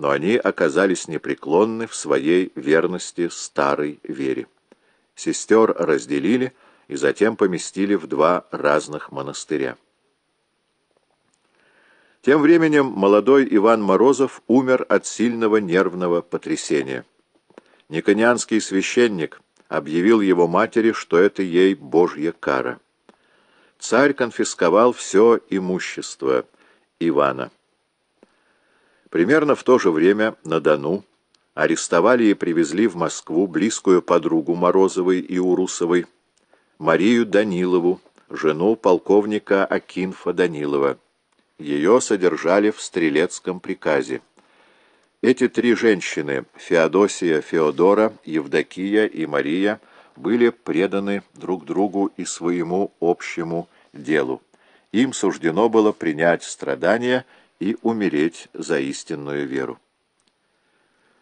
но они оказались непреклонны в своей верности старой вере. Сестер разделили и затем поместили в два разных монастыря. Тем временем молодой Иван Морозов умер от сильного нервного потрясения. Никонианский священник объявил его матери, что это ей божья кара. Царь конфисковал все имущество Ивана. Примерно в то же время на Дону арестовали и привезли в Москву близкую подругу Морозовой и Урусовой, Марию Данилову, жену полковника Акинфа Данилова. Ее содержали в стрелецком приказе. Эти три женщины, Феодосия, Феодора, Евдокия и Мария, были преданы друг другу и своему общему делу. Им суждено было принять страдания и умереть за истинную веру.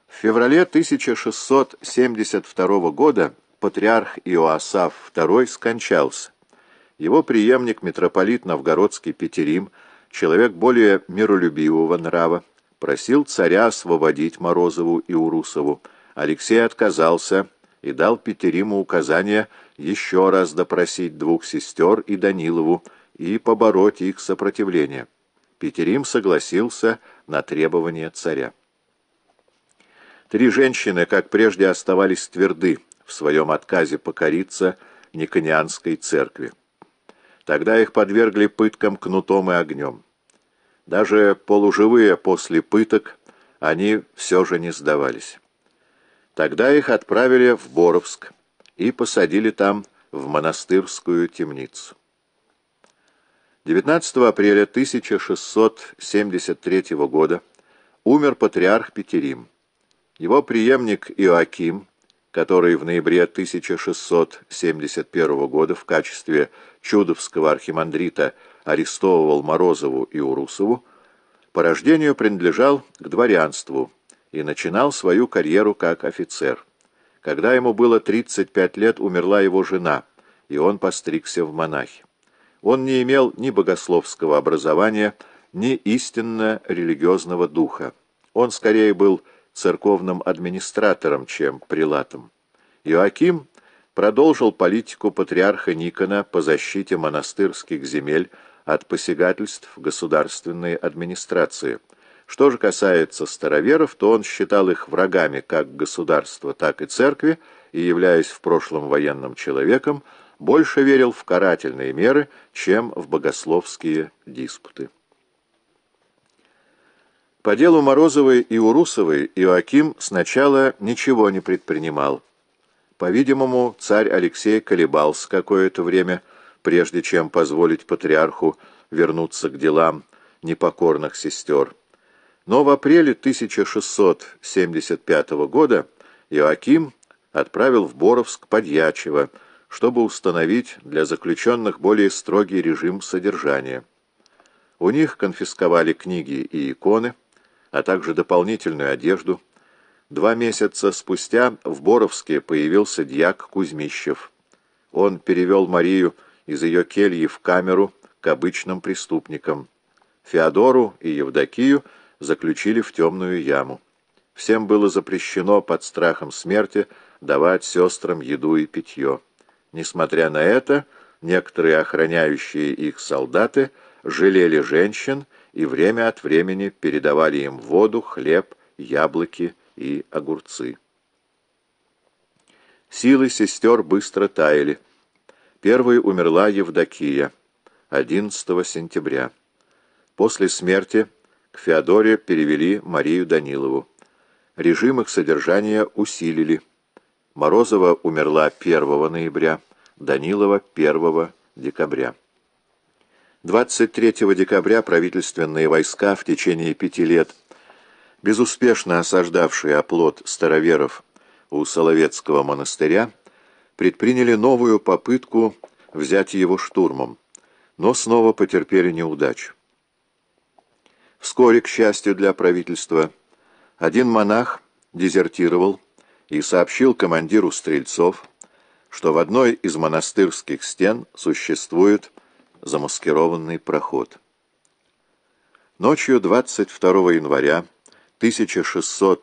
В феврале 1672 года патриарх Иоасаф II скончался. Его преемник, митрополит Новгородский Петерим, человек более миролюбивого нрава, просил царя освободить Морозову и Урусову. Алексей отказался и дал Петериму указание еще раз допросить двух сестер и Данилову и побороть их сопротивление. Петерим согласился на требования царя. Три женщины, как прежде, оставались тверды в своем отказе покориться Никонианской церкви. Тогда их подвергли пыткам кнутом и огнем. Даже полуживые после пыток они все же не сдавались. Тогда их отправили в Боровск и посадили там в монастырскую темницу. 19 апреля 1673 года умер патриарх Петерим. Его преемник Иоаким, который в ноябре 1671 года в качестве чудовского архимандрита арестовывал Морозову и Урусову, по рождению принадлежал к дворянству и начинал свою карьеру как офицер. Когда ему было 35 лет, умерла его жена, и он постригся в монахи. Он не имел ни богословского образования, ни истинно религиозного духа. Он скорее был церковным администратором, чем прилатом. Иоаким продолжил политику патриарха Никона по защите монастырских земель от посягательств государственной администрации. Что же касается староверов, то он считал их врагами как государства, так и церкви, и, являясь в прошлом военным человеком, больше верил в карательные меры, чем в богословские диспуты. По делу Морозовой и Урусовой Иоаким сначала ничего не предпринимал. По-видимому, царь Алексей колебался какое-то время, прежде чем позволить патриарху вернуться к делам непокорных сестер. Но в апреле 1675 года Иоаким отправил в Боровск Подьячева, чтобы установить для заключенных более строгий режим содержания. У них конфисковали книги и иконы, а также дополнительную одежду. Два месяца спустя в Боровске появился дьяк Кузьмищев. Он перевел Марию из ее кельи в камеру к обычным преступникам. Феодору и Евдокию заключили в темную яму. Всем было запрещено под страхом смерти давать сестрам еду и питье. Несмотря на это, некоторые охраняющие их солдаты жалели женщин и время от времени передавали им воду, хлеб, яблоки и огурцы. Силы сестер быстро таяли. Первой умерла Евдокия 11 сентября. После смерти к Феодоре перевели Марию Данилову. Режим их содержания усилили. Морозова умерла 1 ноября, Данилова 1 декабря. 23 декабря правительственные войска в течение пяти лет, безуспешно осаждавшие оплот староверов у Соловецкого монастыря, предприняли новую попытку взять его штурмом, но снова потерпели неудачу. Вскоре, к счастью для правительства, один монах дезертировал и сообщил командиру стрельцов, что в одной из монастырских стен существует замаскированный проход. Ночью 22 января 1600